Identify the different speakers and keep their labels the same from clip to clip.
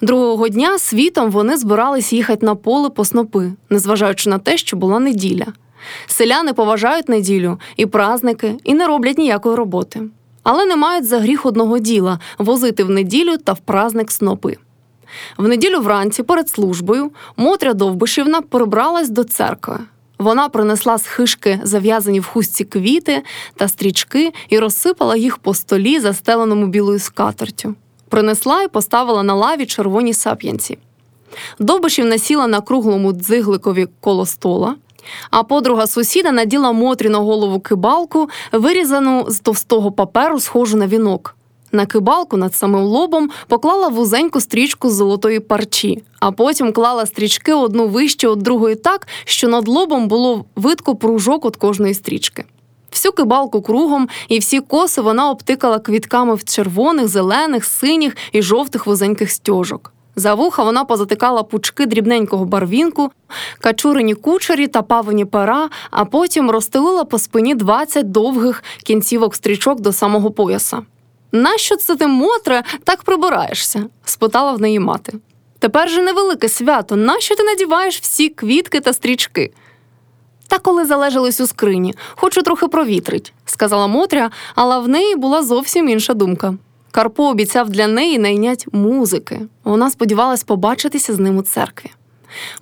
Speaker 1: Другого дня світом вони збирались їхати на поле по снопи, незважаючи на те, що була неділя. Селяни поважають неділю і праздники, і не роблять ніякої роботи. Але не мають за гріх одного діла возити в неділю та в праздник снопи. В неділю вранці, перед службою, Мотря Довбишівна прибралась до церкви. Вона принесла з хишки зав'язані в хустці квіти та стрічки і розсипала їх по столі, застеленому білою скатертю. Принесла і поставила на лаві червоні сап'янці. Довбишівна сіла на круглому дзигликові коло стола, а подруга сусіда наділа Мотрі на голову кибалку, вирізану з товстого паперу, схожу на вінок. На кибалку над самим лобом поклала вузеньку стрічку з золотої парчі, а потім клала стрічки одну вище від другої так, що над лобом було видко пружок від кожної стрічки. Всю кибалку кругом і всі коси вона обтикала квітками в червоних, зелених, синіх і жовтих вузеньких стьожок. За вуха вона позатикала пучки дрібненького барвінку, качурині кучері та павині пера, а потім розстелила по спині 20 довгих кінцівок стрічок до самого пояса. Нащо це ти, Мотре, так прибираєшся? спитала в неї мати. Тепер же невелике свято, нащо ти надіваєш всі квітки та стрічки? Та коли залежались у скрині, хочу трохи провітрить, сказала Мотря, але в неї була зовсім інша думка. Карпо обіцяв для неї найнять музики. Вона сподівалась побачитися з ним у церкві.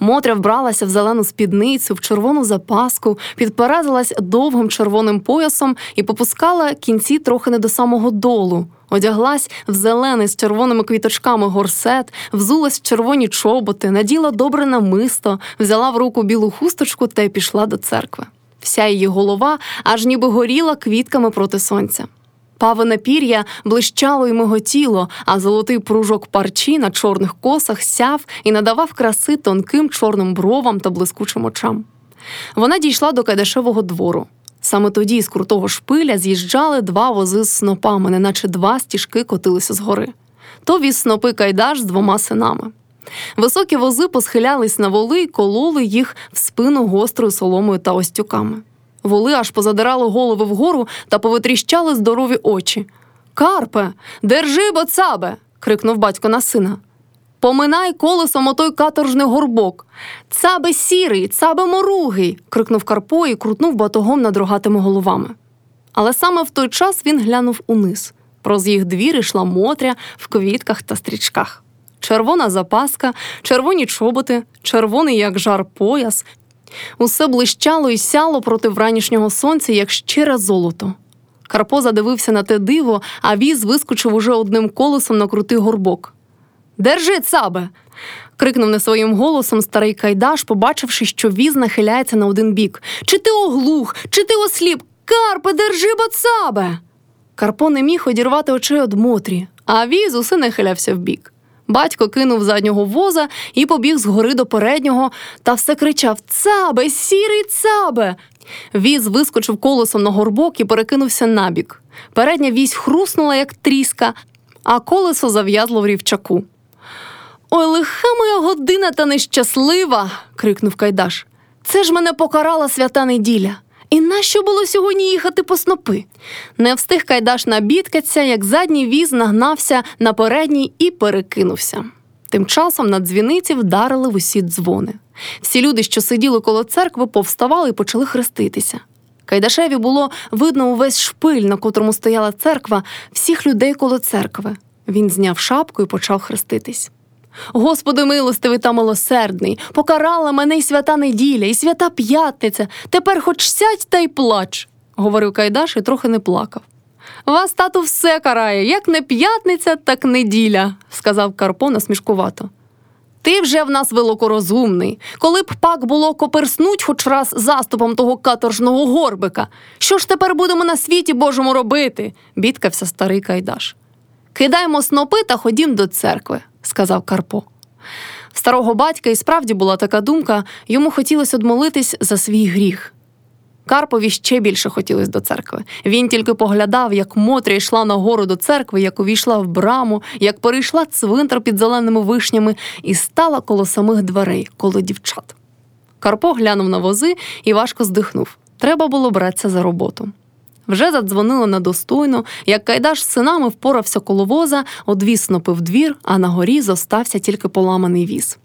Speaker 1: Мотря вбралася в зелену спідницю, в червону запаску, підперезалась довгим червоним поясом і попускала кінці трохи не до самого долу. Одяглась в зелений з червоними квіточками горсет, взулась в червоні чоботи, наділа добре намисто, взяла в руку білу хусточку та й пішла до церкви. Вся її голова аж ніби горіла квітками проти сонця. Павине пір'я блищало й миготіло, а золотий пружок парчі на чорних косах сяв і надавав краси тонким чорним бровам та блискучим очам. Вона дійшла до Кайдашевого двору. Саме тоді з крутого шпиля з'їжджали два вози з снопами, неначе два стіжки котилися з гори. То віз снопи Кайдаш з двома синами. Високі вози посхилялись на воли й кололи їх в спину гострою соломою та остюками. Воли аж позадирали голови вгору та повитріщали здорові очі. Карпе, держи бо цабе. крикнув батько на сина. Поминай колесом отой каторжний горбок. Цабе сірий, цабе моругий. крикнув Карпо і крутнув батогом над рогатими головами. Але саме в той час він глянув униз. Проз їх двір йшла Мотря в квітках та стрічках. Червона запаска, червоні чоботи, червоний, як жар пояс, Усе блищало і сяло проти вранішнього сонця, як щире золото. Карпо задивився на те диво, а віз вискочив уже одним колесом на крутий горбок. Держи, цабе. крикнув не своїм голосом старий Кайдаш, побачивши, що віз нахиляється на один бік. Чи ти оглух, чи ти осліп? Карпе, держи, бо цабе. Карпо не міг одірвати очей од Мотрі, а віз усе нахилявся вбік. Батько кинув заднього воза і побіг згори до переднього та все кричав Цабе, сірий цабе. Віз вискочив колесом на горбок і перекинувся набік. Передня вісь хруснула, як тріска, а колесо зав'язло в рівчаку. Ой, лиха моя година та нещаслива. крикнув Кайдаш. Це ж мене покарала свята неділя. І нащо було сьогодні їхати по снопи? Не встиг Кайдаш набідкаться, як задній віз нагнався на передній і перекинувся. Тим часом на дзвіниці вдарили в усі дзвони. Всі люди, що сиділи коло церкви, повставали і почали хреститися. Кайдашеві було видно увесь шпиль, на котрому стояла церква, всіх людей коло церкви. Він зняв шапку і почав хреститись. Господи, милостивий та милосердний, покарала мене й свята неділя, і свята п'ятниця. Тепер хоч сядь та й плач, говорив Кайдаш і трохи не плакав. Вас, тату, все карає, як не п'ятниця, так неділя, сказав Карпо насмішкувато. Ти вже в нас великорозумний. Коли б пак було коперснуть хоч раз заступом того каторжного горбика. Що ж тепер будемо на світі Божому робити? бідкався старий Кайдаш. Кидаймо снопи та ходім до церкви сказав Карпо. Старого батька і справді була така думка, йому хотілося одмолитись за свій гріх. Карпові ще більше хотілося до церкви. Він тільки поглядав, як Мотря йшла нагору до церкви, як увійшла в браму, як перейшла цвинтар під зеленими вишнями і стала коло самих дверей, коло дівчат. Карпо глянув на вози і важко здихнув. Треба було братися за роботу. Вже задзвонили недостойно, як Кайдаш з синами впорався коло воза, одвіз снопи двір, а на горі зостався тільки поламаний віз.